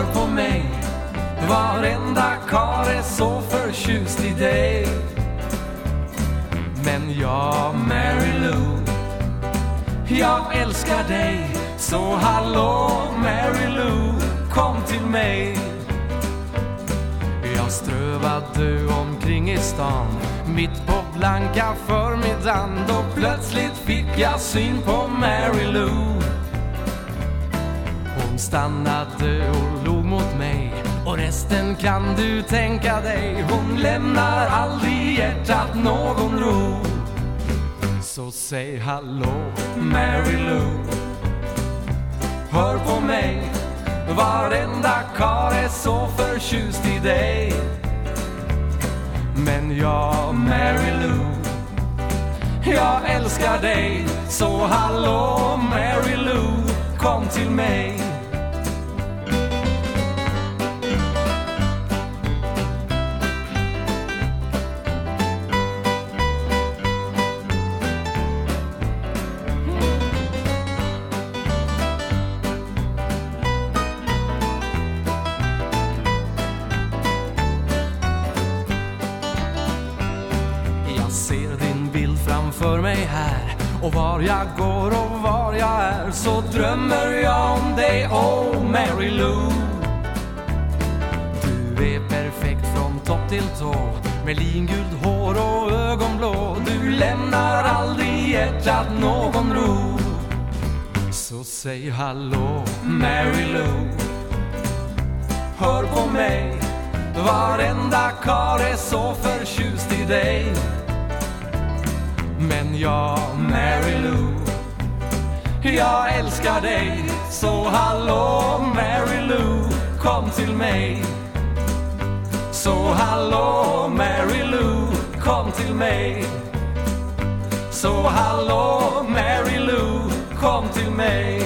hör på mig. Varenda kar är så förtjust i dig. Men jag, Mary Lou Jag älskar dig. Så hallå, Mary Lou Kom till mig. Jag strövade omkring i stan Mitt på blanka förmiddagen. Då plötsligt fick jag syn på Mary Lou. Hon stannade och och resten kan du tänka dig. Hon lämnar aldrig hjärtat någon ro. Så säg hallå Mary Lou. Hör på mig. Varenda kar är så förtjust i dig. Men jag, Mary Lou. Jag älskar dig. Så hallå Mary Lou. Kom till mig. Jag ser din bild framför mig här. Och var jag går och var jag är Så drömmer jag om dig, oh Mary Lou. Du är perfekt från topp till tå Med lingult hår och ögonblå. Du lämnar aldrig hjärtat någon ro. Så säg hallå Mary Lou. Hör på mig Varenda karl är så förtjust i dig. Men jag, Mary Lou. Jag älskar dig Så hallå Mary Lou Kom till mig. Så hallå Mary Lou Kom till mig. Så hallå Mary Lou Kom till mig.